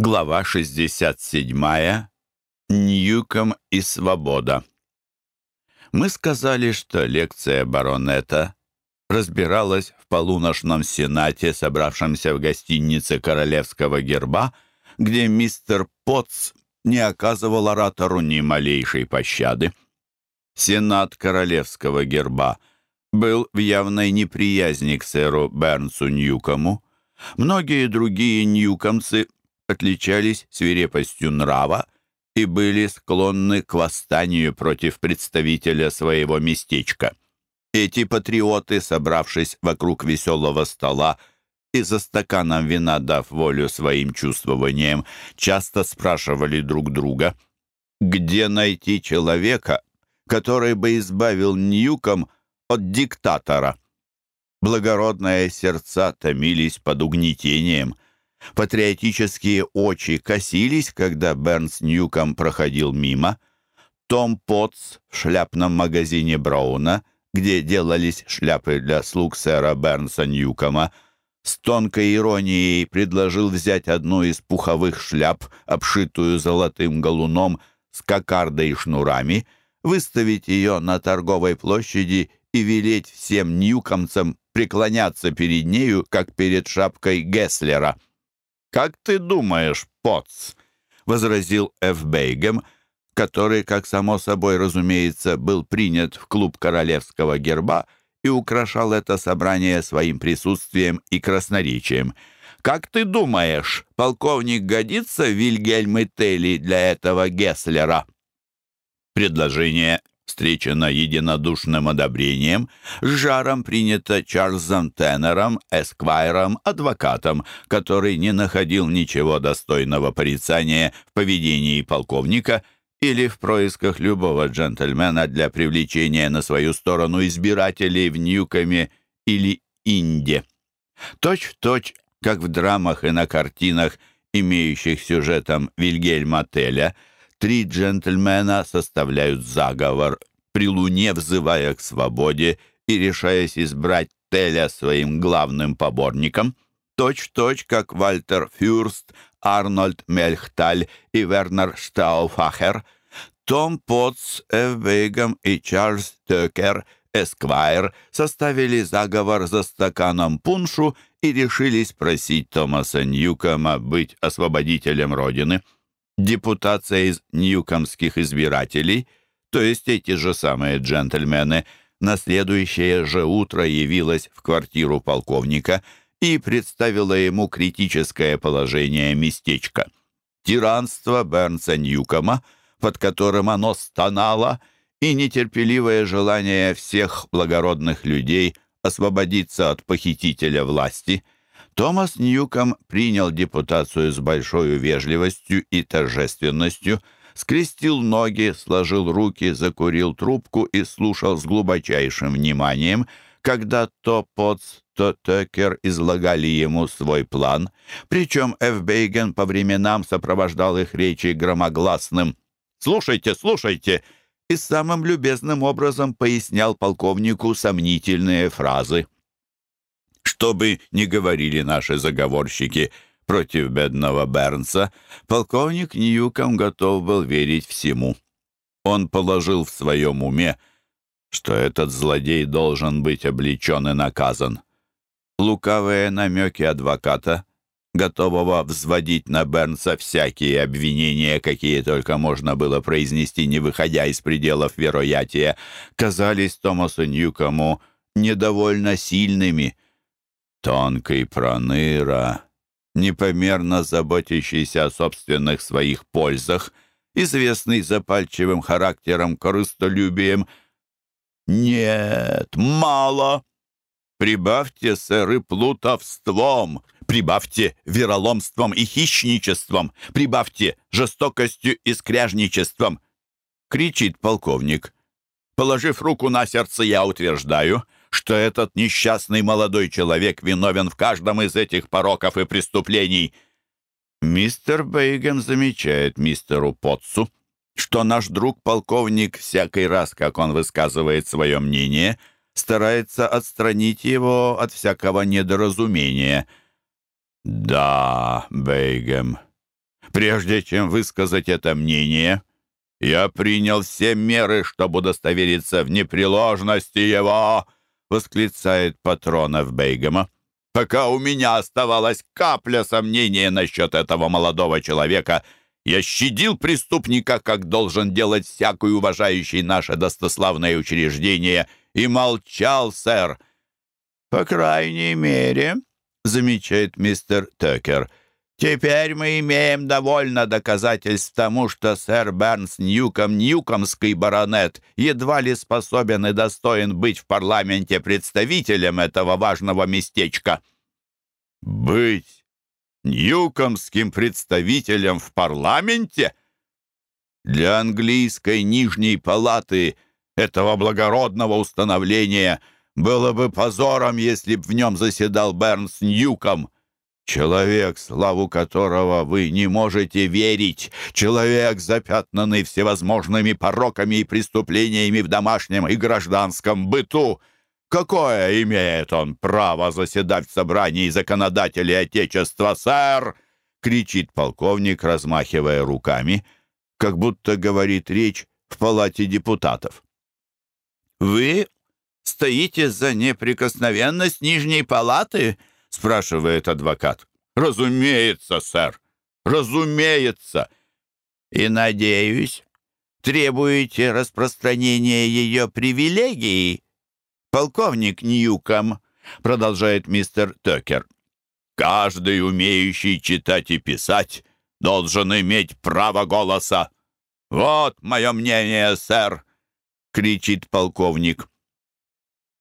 Глава 67. Ньюком и свобода. Мы сказали, что лекция баронета разбиралась в полуношном сенате, собравшемся в гостинице Королевского герба, где мистер Потц не оказывал оратору ни малейшей пощады. Сенат Королевского герба был в явной неприязни к сэру Бернсу Ньюкому. Многие другие ньюкомцы отличались свирепостью нрава и были склонны к восстанию против представителя своего местечка. Эти патриоты, собравшись вокруг веселого стола и за стаканом вина дав волю своим чувствованиям, часто спрашивали друг друга, где найти человека, который бы избавил Ньюком от диктатора. Благородные сердца томились под угнетением – Патриотические очи косились, когда Бернс Ньюком проходил мимо. Том Потс в шляпном магазине Брауна, где делались шляпы для слуг сэра Бернса Ньюкома, с тонкой иронией предложил взять одну из пуховых шляп, обшитую золотым галуном, с кокардой и шнурами, выставить ее на торговой площади и велеть всем ньюкомцам преклоняться перед нею, как перед шапкой Гесслера. «Как ты думаешь, Потц?» — возразил Эф Бейгем, который, как само собой разумеется, был принят в клуб королевского герба и украшал это собрание своим присутствием и красноречием. «Как ты думаешь, полковник годится Вильгельм Телли для этого Гесслера?» Предложение встречено единодушным одобрением, с жаром принято Чарльзом Теннером, эсквайром, адвокатом, который не находил ничего достойного порицания в поведении полковника или в происках любого джентльмена для привлечения на свою сторону избирателей в Ньюкоме или Инде. Точь-в-точь, как в драмах и на картинах, имеющих сюжетом Вильгельма Теля – Три джентльмена составляют заговор, при луне взывая к свободе и решаясь избрать Теля своим главным поборником, точь-в-точь, как Вальтер Фюрст, Арнольд Мельхталь и Вернер Штауфахер, Том Потс, Эвбейгам и Чарльз Тёкер, Эсквайр, составили заговор за стаканом пуншу и решились просить Томаса Ньюкома быть освободителем Родины – Депутация из ньюкомских избирателей, то есть эти же самые джентльмены, на следующее же утро явилась в квартиру полковника и представила ему критическое положение местечка. Тиранство Бернса Ньюкома, под которым оно стонало, и нетерпеливое желание всех благородных людей освободиться от похитителя власти – Томас Ньюком принял депутацию с большой вежливостью и торжественностью, скрестил ноги, сложил руки, закурил трубку и слушал с глубочайшим вниманием, когда то Потс, то Текер излагали ему свой план, причем Эф Бейген по временам сопровождал их речи громогласным «Слушайте, слушайте!» и самым любезным образом пояснял полковнику сомнительные фразы. Что бы ни говорили наши заговорщики против бедного Бернса, полковник Ньюком готов был верить всему. Он положил в своем уме, что этот злодей должен быть обличен и наказан. Лукавые намеки адвоката, готового взводить на Бернса всякие обвинения, какие только можно было произнести, не выходя из пределов вероятия, казались Томасу Ньюкому недовольно сильными — Тонкий проныра, непомерно заботящийся о собственных своих пользах, известный запальчивым характером, корыстолюбием. «Нет, мало! Прибавьте, сэры, плутовством!» Прибавьте вероломством и хищничеством, прибавьте жестокостью и скряжничеством, — кричит полковник. Положив руку на сердце, я утверждаю — что этот несчастный молодой человек виновен в каждом из этих пороков и преступлений. Мистер Бейген замечает мистеру Потсу, что наш друг-полковник всякий раз, как он высказывает свое мнение, старается отстранить его от всякого недоразумения. «Да, Бейгем, Прежде чем высказать это мнение, я принял все меры, чтобы удостовериться в непреложности его, восклицает патронов Бейгема. Пока у меня оставалась капля сомнения насчет этого молодого человека, я щадил преступника, как должен делать всякий уважающий наше достославное учреждение, и молчал, сэр. «По крайней мере», — замечает мистер Текер, «теперь мы имеем довольно доказательств тому, что сэр Бернс Ньюком Ньюкомский баронет едва ли способен и достоин быть в парламенте представителем этого важного местечка». «Быть ньюкомским представителем в парламенте?» Для английской нижней палаты этого благородного установления — было бы позором, если б в нем заседал Бернс Ньюком. Человек, славу которого вы не можете верить. Человек, запятнанный всевозможными пороками и преступлениями в домашнем и гражданском быту. Какое имеет он право заседать в собрании законодателей Отечества, сэр? кричит полковник, размахивая руками, как будто говорит речь в палате депутатов. «Вы стоите за неприкосновенность Нижней палаты?» — спрашивает адвокат. «Разумеется, сэр, разумеется. И, надеюсь, требуете распространения ее привилегий, полковник Ньюком», — продолжает мистер Токер. «Каждый, умеющий читать и писать, должен иметь право голоса. Вот мое мнение, сэр», — кричит полковник.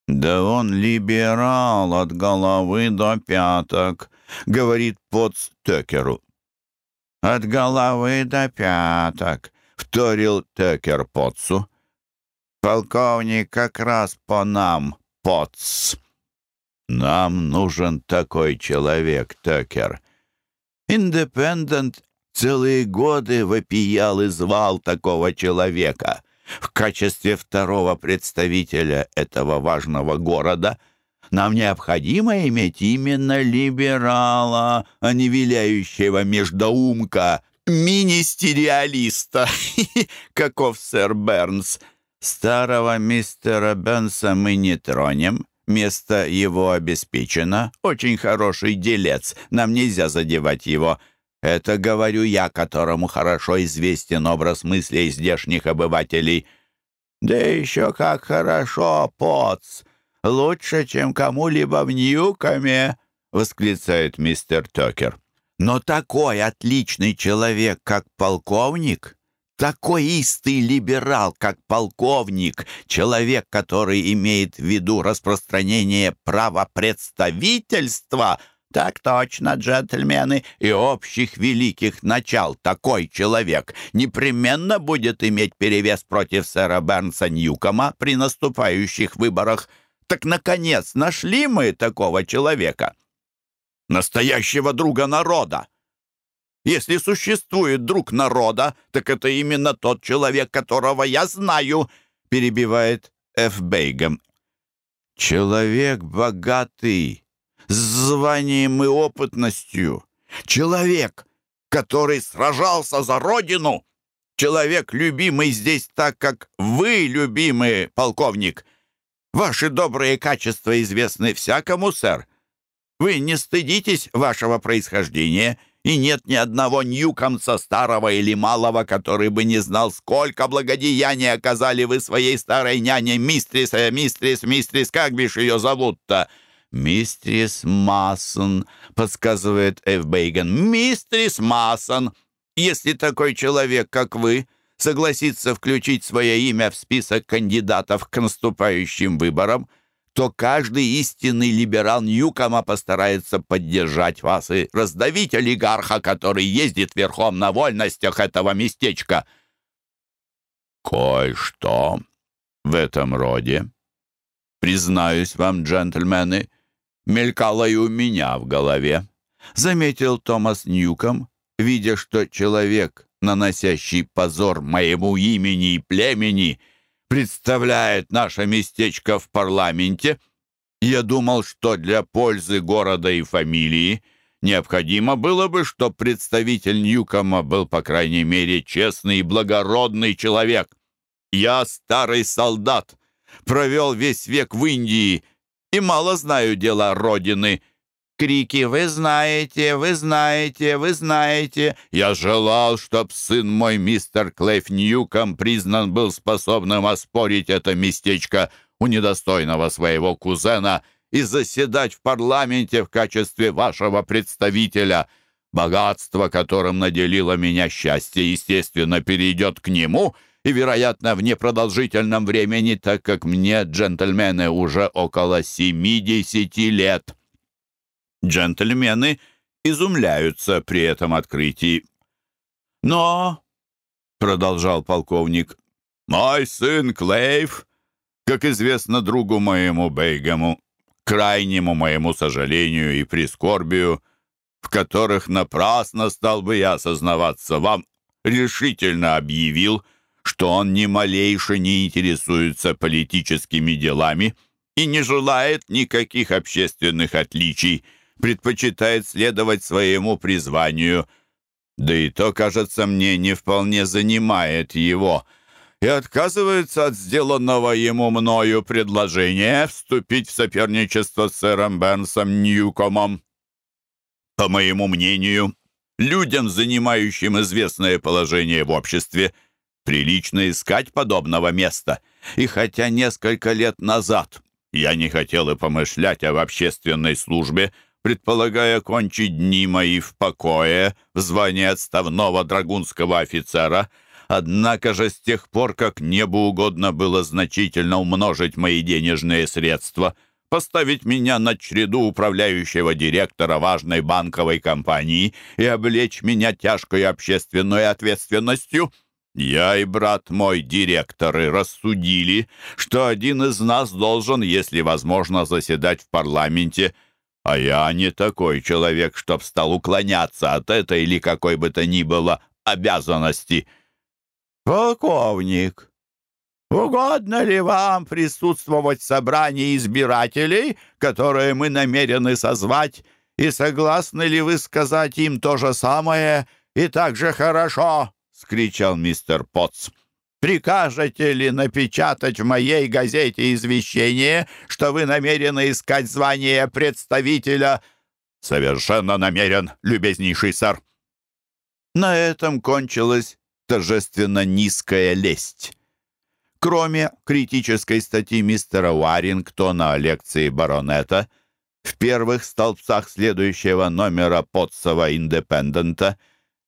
«Да он либерал от головы до пяток», — говорит Потс Текеру. «От головы до пяток», — вторил Текер Потсу. «Полковник как раз по нам, Потс». «Нам нужен такой человек, Текер». «Индепендент целые годы вопиял и звал такого человека. В качестве второго представителя этого важного города нам необходимо иметь именно либерала, а не виляющего междоумка, министериалиста, каков сэр Бернс. Старого мистера Бернса мы не тронем, место его обеспечено. Очень хороший делец, нам нельзя задевать его. Это говорю я, которому хорошо известен образ мыслей здешних обывателей. Да еще как хорошо, Потс! Лучше, чем кому-либо в Ньюкоме!» — восклицает мистер Токер. «Но такой отличный человек, как полковник, такой истый либерал, как полковник, человек, который имеет в виду распространение права представительства — «Так точно, джентльмены, и общих великих начал такой человек непременно будет иметь перевес против сэра Бернса Ньюкома при наступающих выборах. Так, наконец, нашли мы такого человека, настоящего друга народа. Если существует друг народа, так это именно тот человек, которого я знаю», — перебивает Ф. Бейгем. «Человек богатый» с званием и опытностью. Человек, который сражался за родину. Человек, любимый здесь так, как вы, любимый полковник. Ваши добрые качества известны всякому, сэр. Вы не стыдитесь вашего происхождения, и нет ни одного ньюкомца, старого или малого, который бы не знал, сколько благодеяний оказали вы своей старой няне, мистрис, э, мистрис, мистрис, как бишь ее зовут-то?» «Мистрис Массон», — подсказывает Эв Бейган. «Мистрис Массон! Если такой человек, как вы, согласится включить свое имя в список кандидатов к наступающим выборам, то каждый истинный либерал Ньюкома постарается поддержать вас и раздавить олигарха, который ездит верхом на вольностях этого местечка». «Кое-что в этом роде, признаюсь вам, джентльмены, мелькало и у меня в голове. Заметил Томас Ньюком, видя, что человек, наносящий позор моему имени и племени, представляет наше местечко в парламенте. Я думал, что для пользы города и фамилии Необходимо было бы, чтобы представитель Ньюкома был, по крайней мере, честный и благородный человек. Я старый солдат, провел весь век в Индии и мало знаю дела Родины. Крики «Вы знаете, вы знаете, вы знаете!» Я желал, чтоб сын мой, мистер Клейф Ньюком, признан был способным оспорить это местечко у недостойного своего кузена — и заседать в парламенте в качестве вашего представителя. Богатство, которым наделило меня счастье, естественно, перейдет к нему и, вероятно, в непродолжительном времени, так как мне, джентльмены, уже около семидесяти лет. Джентльмены изумляются при этом открытии. «Но», — продолжал полковник, — «мой сын Клейв, как известно другу моему Бейгаму, крайнему моему сожалению и прискорбию, в которых напрасно стал бы я осознаваться вам, решительно объявил, что он ни малейше не интересуется политическими делами и не желает никаких общественных отличий, предпочитает следовать своему призванию, да и то, кажется мне, не вполне занимает его – и отказывается от сделанного ему мною предложения вступить в соперничество с сэром Бернсом Ньюкомом. По моему мнению, людям, занимающим известное положение в обществе, прилично искать подобного места. И хотя несколько лет назад я не хотел и помышлять об общественной службе, предполагая кончить дни мои в покое в звании отставного драгунского офицера — Однако же с тех пор, как небу угодно было значительно умножить мои денежные средства, поставить меня на череду управляющего директора важной банковой компании и облечь меня тяжкой общественной ответственностью, я и брат мой, директоры, рассудили, что один из нас должен, если возможно, заседать в парламенте, а я не такой человек, чтоб стал уклоняться от этой или какой бы то ни было обязанности. «Полковник, угодно ли вам присутствовать в собрании избирателей, которое мы намерены созвать, и согласны ли вы сказать им то же самое и так же хорошо?» — скричал мистер Потц. «Прикажете ли напечатать в моей газете извещение, что вы намерены искать звание представителя?» «Совершенно намерен, любезнейший сэр». На этом кончилось торжественно низкая лесть. Кроме критической статьи мистера Уарингтона о лекции баронета, в первых столбцах следующего номера Потсова «Индепендента»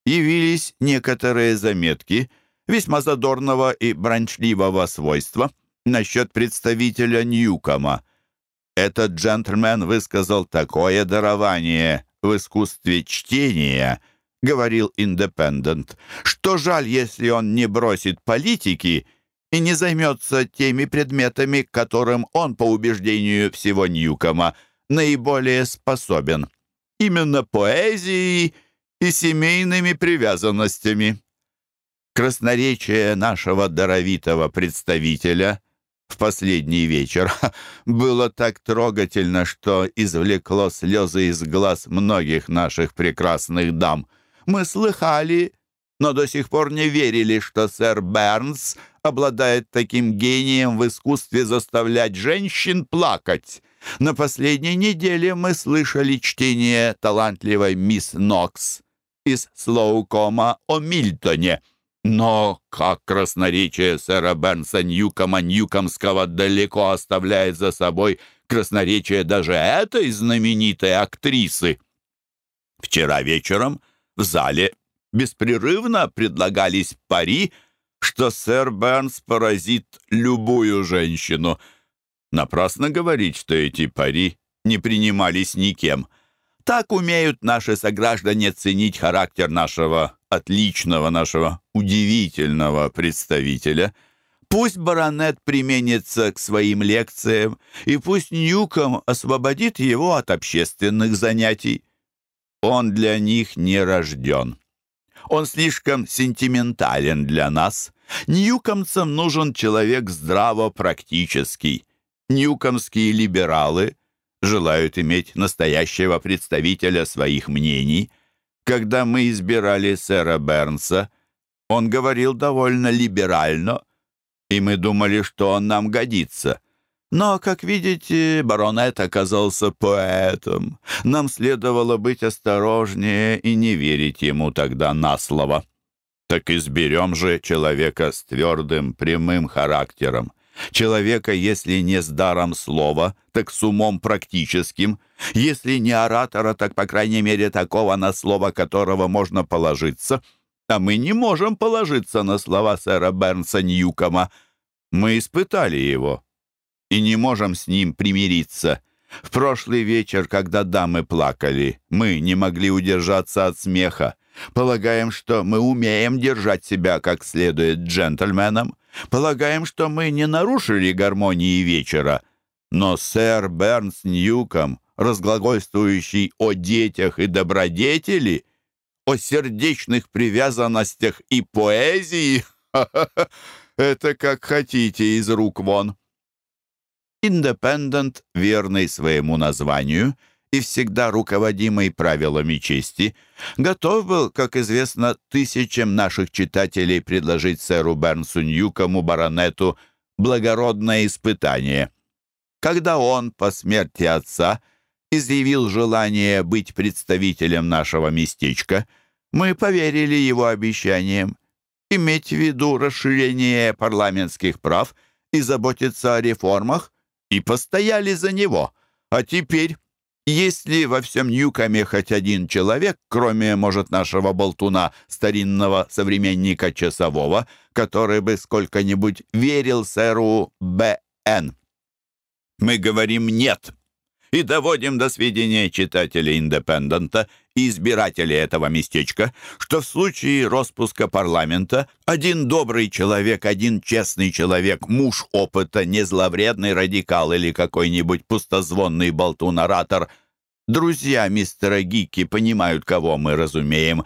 явились некоторые заметки весьма задорного и бранчливого свойства насчет представителя Ньюкома. Этот джентльмен высказал такое дарование в искусстве чтения —— говорил «Индепендент», что жаль, если он не бросит политики и не займется теми предметами, которым он, по убеждению всего Ньюкома, наиболее способен. Именно поэзией и семейными привязанностями. Красноречие нашего даровитого представителя в последний вечер было так трогательно, что извлекло слезы из глаз многих наших прекрасных дам — мы слыхали, но до сих пор не верили, что сэр Бернс обладает таким гением в искусстве заставлять женщин плакать. На последней неделе мы слышали чтение талантливой мисс Нокс из Слоукома о Мильтоне. Но как красноречие сэра Бернса Ньюкома Ньюкомского далеко оставляет за собой красноречие даже этой знаменитой актрисы. Вчера вечером в зале беспрерывно предлагались пари, что сэр Бернс поразит любую женщину. Напрасно говорить, что эти пари не принимались никем. Так умеют наши сограждане ценить характер нашего отличного, нашего удивительного представителя. Пусть баронет применится к своим лекциям, и пусть Ньюком освободит его от общественных занятий. Он для них не рожден. Он слишком сентиментален для нас. Ньюкомцам нужен человек здраво-практический. Ньюкомские либералы желают иметь настоящего представителя своих мнений. Когда мы избирали сэра Бернса, он говорил довольно либерально, и мы думали, что он нам годится. Но, как видите, баронет оказался поэтом. Нам следовало быть осторожнее и не верить ему тогда на слово. Так изберем же человека с твердым, прямым характером. Человека, если не с даром слова, так с умом практическим. Если не оратора, так, по крайней мере, такого, на слово которого можно положиться. А мы не можем положиться на слова сэра Бернса Ньюкома. Мы испытали его и не можем с ним примириться. В прошлый вечер, когда дамы плакали, мы не могли удержаться от смеха. Полагаем, что мы умеем держать себя как следует джентльменам. Полагаем, что мы не нарушили гармонии вечера. Но сэр Бернс Ньюком, разглагольствующий о детях и добродетели, о сердечных привязанностях и поэзии, это как хотите из рук вон. Индепендент, верный своему названию и всегда руководимый правилами чести, готов был, как известно, тысячам наших читателей предложить сэру Бернсу Ньюкому баронету благородное испытание. Когда он, по смерти отца, изъявил желание быть представителем нашего местечка, мы поверили его обещаниям, иметь в виду расширение парламентских прав и заботиться о реформах, и постояли за него. А теперь, если во всем Ньюкаме хоть один человек, кроме, может, нашего болтуна, старинного современника часового, который бы сколько-нибудь верил сэру Б.Н., мы говорим «нет» и доводим до сведения читателей «Индепендента» и избирателей этого местечка, что в случае распуска парламента один добрый человек, один честный человек, муж опыта, не зловредный радикал или какой-нибудь пустозвонный болтун-оратор, друзья мистера Гики понимают, кого мы разумеем,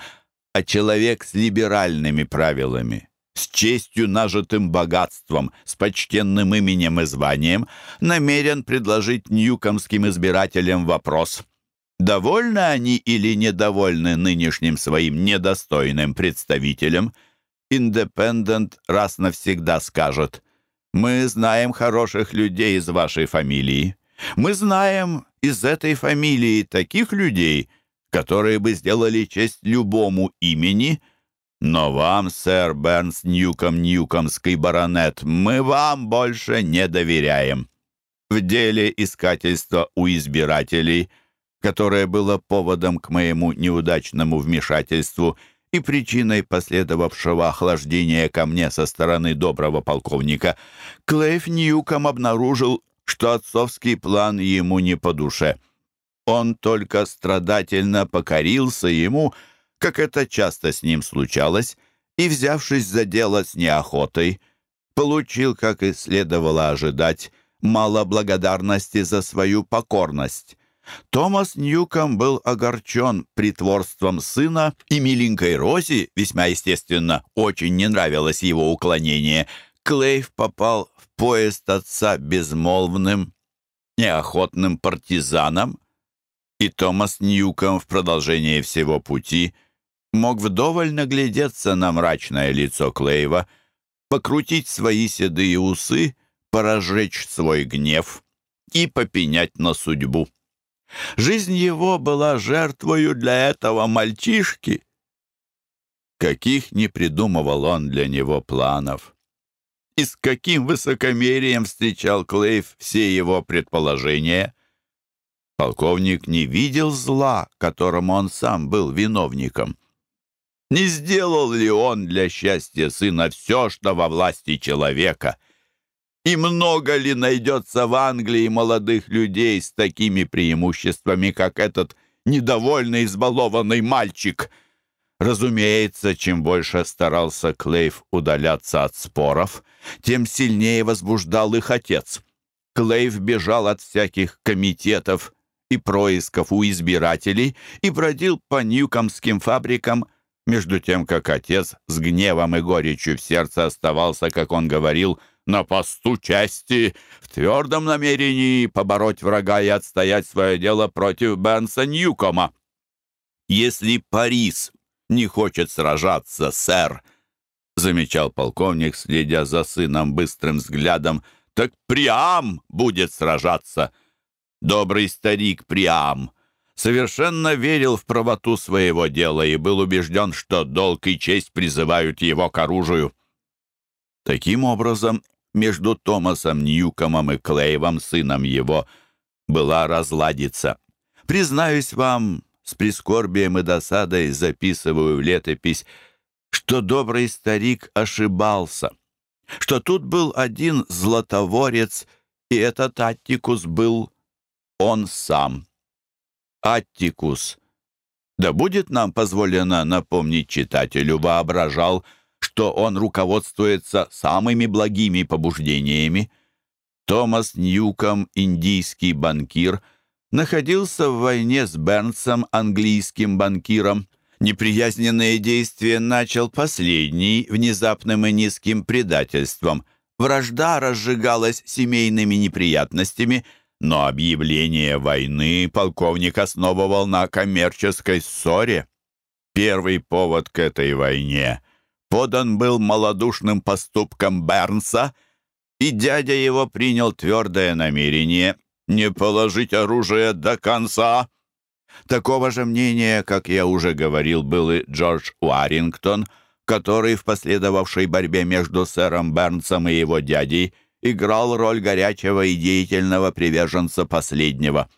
а человек с либеральными правилами, с честью нажитым богатством, с почтенным именем и званием, намерен предложить ньюкомским избирателям вопрос – Довольны они или недовольны нынешним своим недостойным представителем, Индепендент раз навсегда скажет, «Мы знаем хороших людей из вашей фамилии. Мы знаем из этой фамилии таких людей, которые бы сделали честь любому имени, но вам, сэр Бернс Ньюком Ньюкомский баронет, мы вам больше не доверяем». В деле искательства у избирателей – которое было поводом к моему неудачному вмешательству и причиной последовавшего охлаждения ко мне со стороны доброго полковника, Клейф Ньюком обнаружил, что отцовский план ему не по душе. Он только страдательно покорился ему, как это часто с ним случалось, и, взявшись за дело с неохотой, получил, как и следовало ожидать, мало благодарности за свою покорность. Томас Ньюком был огорчен притворством сына, и миленькой Рози, весьма естественно, очень не нравилось его уклонение. Клейв попал поезд отца безмолвным, неохотным партизаном, и Томас Ньюком в продолжении всего пути мог вдоволь наглядеться на мрачное лицо Клейва, покрутить свои седые усы, поразжечь свой гнев и попенять на судьбу. Жизнь его была жертвою для этого мальчишки. Каких не придумывал он для него планов. И с каким высокомерием встречал Клейв все его предположения. Полковник не видел зла, которому он сам был виновником. Не сделал ли он для счастья сына все, что во власти человека — и много ли найдется в Англии молодых людей с такими преимуществами, как этот недовольный, избалованный мальчик? Разумеется, чем больше старался Клейв удаляться от споров, тем сильнее возбуждал их отец. Клейв бежал от всяких комитетов и происков у избирателей и бродил по ньюкомским фабрикам, между тем, как отец с гневом и горечью в сердце оставался, как он говорил, — на посту чести, в твердом намерении побороть врага и отстоять свое дело против Бернса Ньюкома. Если Парис не хочет сражаться, сэр, — замечал полковник, следя за сыном быстрым взглядом, — так Приам будет сражаться. Добрый старик Приам совершенно верил в правоту своего дела и был убежден, что долг и честь призывают его к оружию. Таким образом, между Томасом Ньюкомом и Клейвом, сыном его, была разладиться. Признаюсь вам, с прискорбием и досадой записываю в летопись, что добрый старик ошибался, что тут был один златоворец, и этот Аттикус был он сам. Аттикус. Да будет нам позволено напомнить читателю, воображал, что он руководствуется самыми благими побуждениями. Томас Ньюком, индийский банкир, находился в войне с Бернсом, английским банкиром. Неприязненные действия начал последний внезапным и низким предательством. Вражда разжигалась семейными неприятностями, но объявление войны полковник основывал на коммерческой ссоре. Первый повод к этой войне подан был малодушным поступком Бернса, и дядя его принял твердое намерение не положить оружие до конца. Такого же мнения, как я уже говорил, был и Джордж Уарингтон, который в последовавшей борьбе между сэром Бернсом и его дядей играл роль горячего и деятельного приверженца последнего.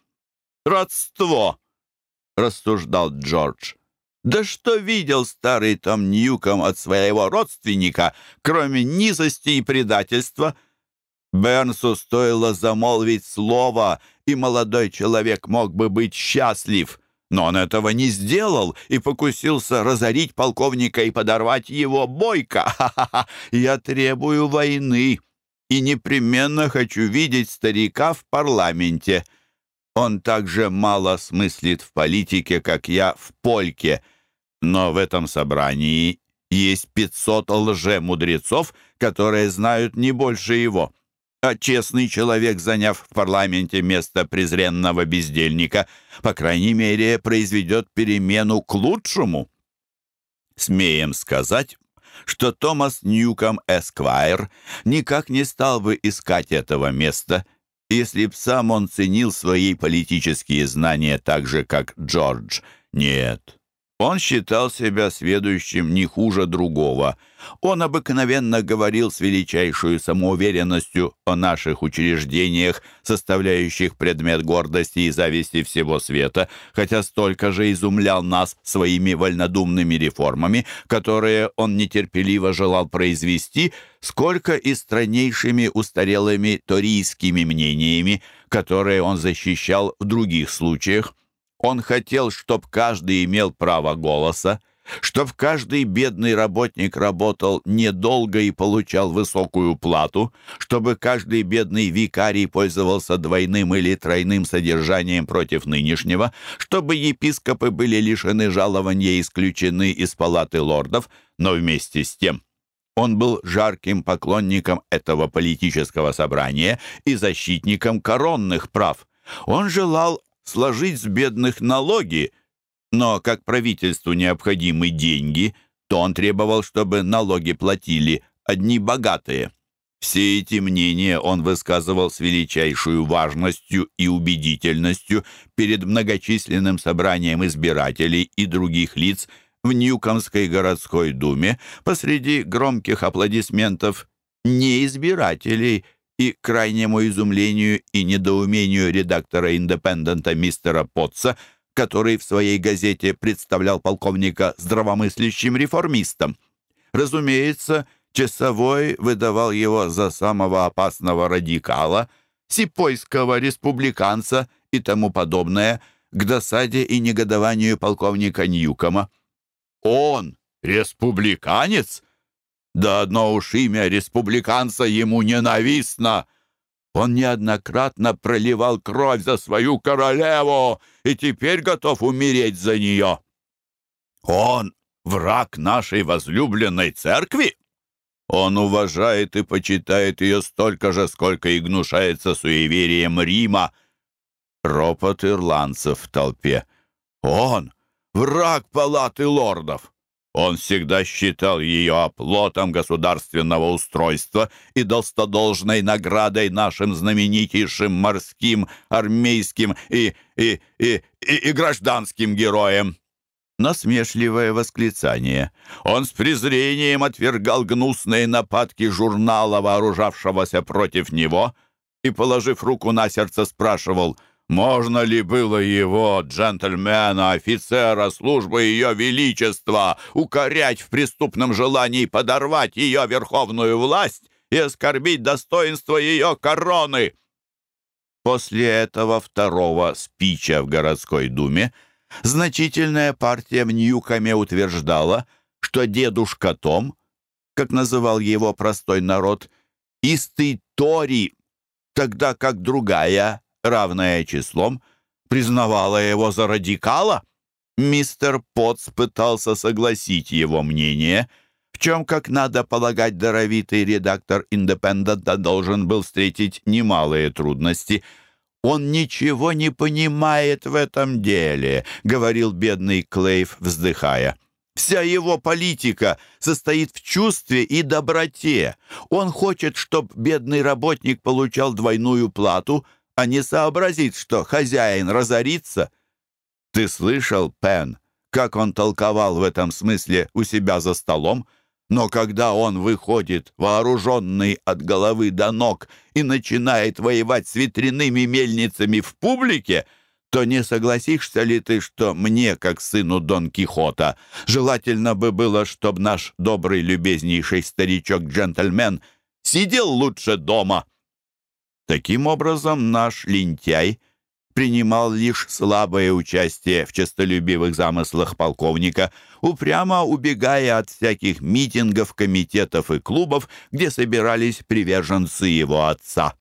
«Родство!» — рассуждал Джордж. Да что видел старый Том Ньюком от своего родственника, кроме низости и предательства? Бернсу стоило замолвить слово, и молодой человек мог бы быть счастлив. Но он этого не сделал и покусился разорить полковника и подорвать его бойко. Я требую войны и непременно хочу видеть старика в парламенте. Он так же мало смыслит в политике, как я в польке — но в этом собрании есть 500 лже-мудрецов, которые знают не больше его. А честный человек, заняв в парламенте место презренного бездельника, по крайней мере, произведет перемену к лучшему. Смеем сказать, что Томас Ньюком Эсквайр никак не стал бы искать этого места, если б сам он ценил свои политические знания так же, как Джордж. Нет, он считал себя сведущим не хуже другого. Он обыкновенно говорил с величайшей самоуверенностью о наших учреждениях, составляющих предмет гордости и зависти всего света, хотя столько же изумлял нас своими вольнодумными реформами, которые он нетерпеливо желал произвести, сколько и страннейшими устарелыми торийскими мнениями, которые он защищал в других случаях. Он хотел, чтобы каждый имел право голоса, чтобы каждый бедный работник работал недолго и получал высокую плату, чтобы каждый бедный викарий пользовался двойным или тройным содержанием против нынешнего, чтобы епископы были лишены жалования и исключены из палаты лордов, но вместе с тем он был жарким поклонником этого политического собрания и защитником коронных прав. Он желал сложить с бедных налоги, но как правительству необходимы деньги, то он требовал, чтобы налоги платили одни богатые. Все эти мнения он высказывал с величайшей важностью и убедительностью перед многочисленным собранием избирателей и других лиц в Ньюкомской городской думе посреди громких аплодисментов не избирателей, и к крайнему изумлению и недоумению редактора «Индепендента» мистера Потца, который в своей газете представлял полковника здравомыслящим реформистом. Разумеется, часовой выдавал его за самого опасного радикала, сипойского республиканца и тому подобное, к досаде и негодованию полковника Ньюкома. «Он республиканец?» Да одно уж имя республиканца ему ненавистно. Он неоднократно проливал кровь за свою королеву и теперь готов умереть за нее. Он враг нашей возлюбленной церкви? Он уважает и почитает ее столько же, сколько и гнушается суеверием Рима. Ропот ирландцев в толпе. Он — враг палаты лордов. Он всегда считал ее оплотом государственного устройства и достодолжной наградой нашим знаменитейшим морским, армейским и, и, и, и, и гражданским героям. Насмешливое восклицание. Он с презрением отвергал гнусные нападки журнала, вооружавшегося против него, и, положив руку на сердце, спрашивал — можно ли было его, джентльмена, офицера службы Ее Величества, укорять в преступном желании подорвать ее верховную власть и оскорбить достоинство ее короны? После этого второго спича в городской думе значительная партия в Ньюкаме утверждала, что дедушка Том, как называл его простой народ, истый Тори, тогда как другая равное числом, признавала его за радикала. Мистер Потс пытался согласить его мнение, в чем, как надо полагать, даровитый редактор «Индепендента» должен был встретить немалые трудности. «Он ничего не понимает в этом деле», — говорил бедный Клейв, вздыхая. Вся его политика состоит в чувстве и доброте. Он хочет, чтобы бедный работник получал двойную плату, а не сообразит, что хозяин разорится. Ты слышал, Пен, как он толковал в этом смысле у себя за столом? Но когда он выходит, вооруженный от головы до ног, и начинает воевать с ветряными мельницами в публике, то не согласишься ли ты, что мне, как сыну Дон Кихота, желательно бы было, чтобы наш добрый, любезнейший старичок-джентльмен сидел лучше дома?» Таким образом, наш лентяй принимал лишь слабое участие в честолюбивых замыслах полковника, упрямо убегая от всяких митингов, комитетов и клубов, где собирались приверженцы его отца.